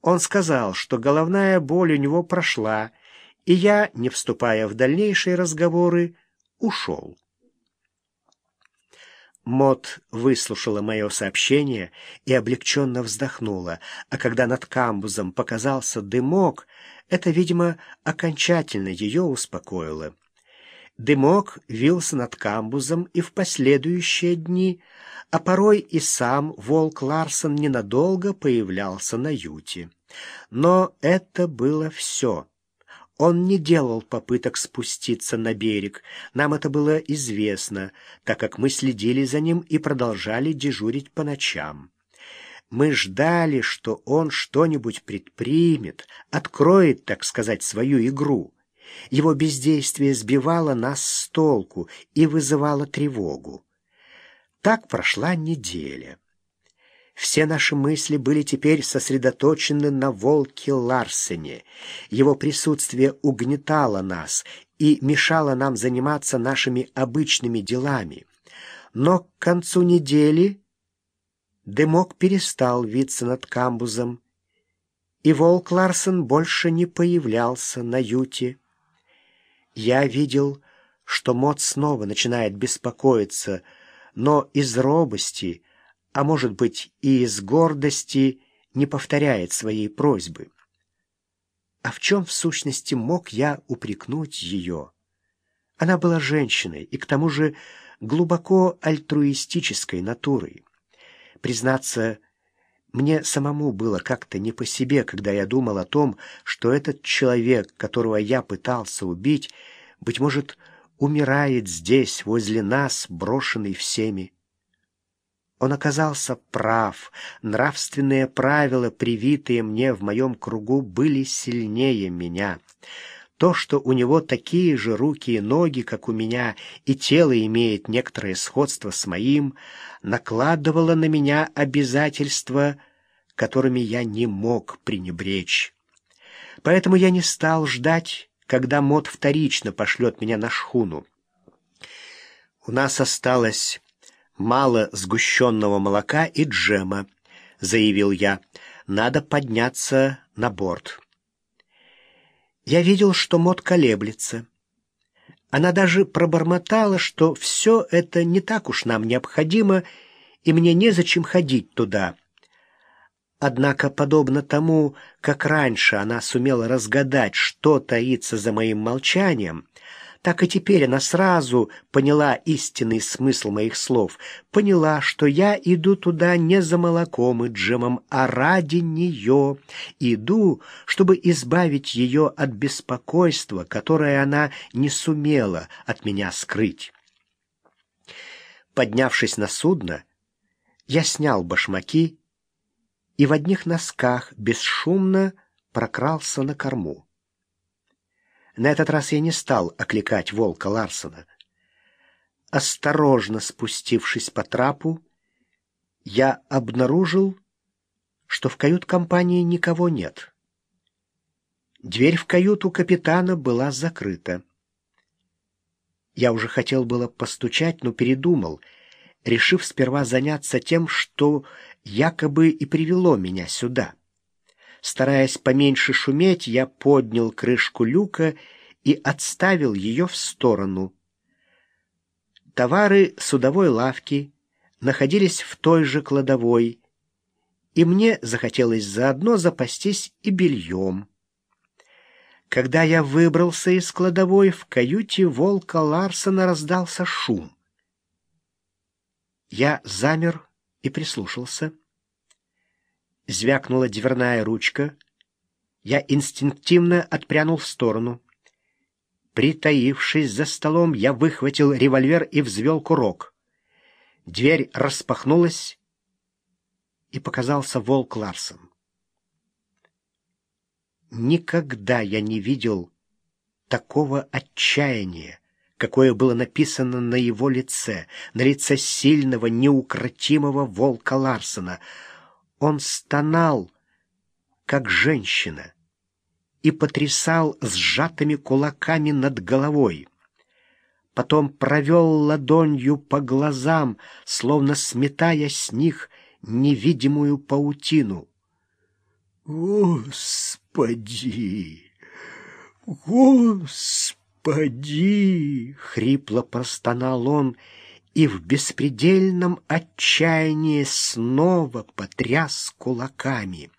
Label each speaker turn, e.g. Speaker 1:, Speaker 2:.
Speaker 1: Он сказал, что головная боль у него прошла, и я, не вступая в дальнейшие разговоры, ушел. Мот выслушала мое сообщение и облегченно вздохнула, а когда над камбузом показался дымок, это, видимо, окончательно ее успокоило. Дымок вился над камбузом и в последующие дни, а порой и сам волк Ларсон ненадолго появлялся на юте. Но это было все. Он не делал попыток спуститься на берег. Нам это было известно, так как мы следили за ним и продолжали дежурить по ночам. Мы ждали, что он что-нибудь предпримет, откроет, так сказать, свою игру. Его бездействие сбивало нас с толку и вызывало тревогу. Так прошла неделя. Все наши мысли были теперь сосредоточены на волке Ларсене. Его присутствие угнетало нас и мешало нам заниматься нашими обычными делами. Но к концу недели дымок перестал виться над камбузом, и волк Ларсен больше не появлялся на юте. Я видел, что Мот снова начинает беспокоиться, но из робости — а может быть и из гордости, не повторяет своей просьбы. А в чем, в сущности, мог я упрекнуть ее? Она была женщиной и, к тому же, глубоко альтруистической натурой. Признаться, мне самому было как-то не по себе, когда я думал о том, что этот человек, которого я пытался убить, быть может, умирает здесь, возле нас, брошенный всеми. Он оказался прав. Нравственные правила, привитые мне в моем кругу, были сильнее меня. То, что у него такие же руки и ноги, как у меня, и тело имеет некоторое сходство с моим, накладывало на меня обязательства, которыми я не мог пренебречь. Поэтому я не стал ждать, когда Мот вторично пошлет меня на шхуну. У нас осталось мало сгущенного молока и джема», — заявил я. «Надо подняться на борт». Я видел, что Мот колеблется. Она даже пробормотала, что все это не так уж нам необходимо, и мне незачем ходить туда. Однако, подобно тому, как раньше она сумела разгадать, что таится за моим молчанием, так и теперь она сразу поняла истинный смысл моих слов, поняла, что я иду туда не за молоком и джемом, а ради нее. Иду, чтобы избавить ее от беспокойства, которое она не сумела от меня скрыть. Поднявшись на судно, я снял башмаки и в одних носках бесшумно прокрался на корму. На этот раз я не стал окликать волка Ларсона. Осторожно спустившись по трапу, я обнаружил, что в кают-компании никого нет. Дверь в каюту капитана была закрыта. Я уже хотел было постучать, но передумал, решив сперва заняться тем, что якобы и привело меня сюда. Стараясь поменьше шуметь, я поднял крышку люка и отставил ее в сторону. Товары судовой лавки находились в той же кладовой, и мне захотелось заодно запастись и бельем. Когда я выбрался из кладовой, в каюте волка Ларсона раздался шум. Я замер и прислушался. Звякнула дверная ручка. Я инстинктивно отпрянул в сторону. Притаившись за столом, я выхватил револьвер и взвел курок. Дверь распахнулась, и показался волк Ларсон. Никогда я не видел такого отчаяния, какое было написано на его лице, на лице сильного, неукротимого волка Ларсона — он стонал, как женщина, и потрясал сжатыми кулаками над головой. Потом провел ладонью по глазам, словно сметая с них невидимую паутину. «О, «Господи! Господи!» — хрипло простонал он и в беспредельном отчаянии снова потряс кулаками.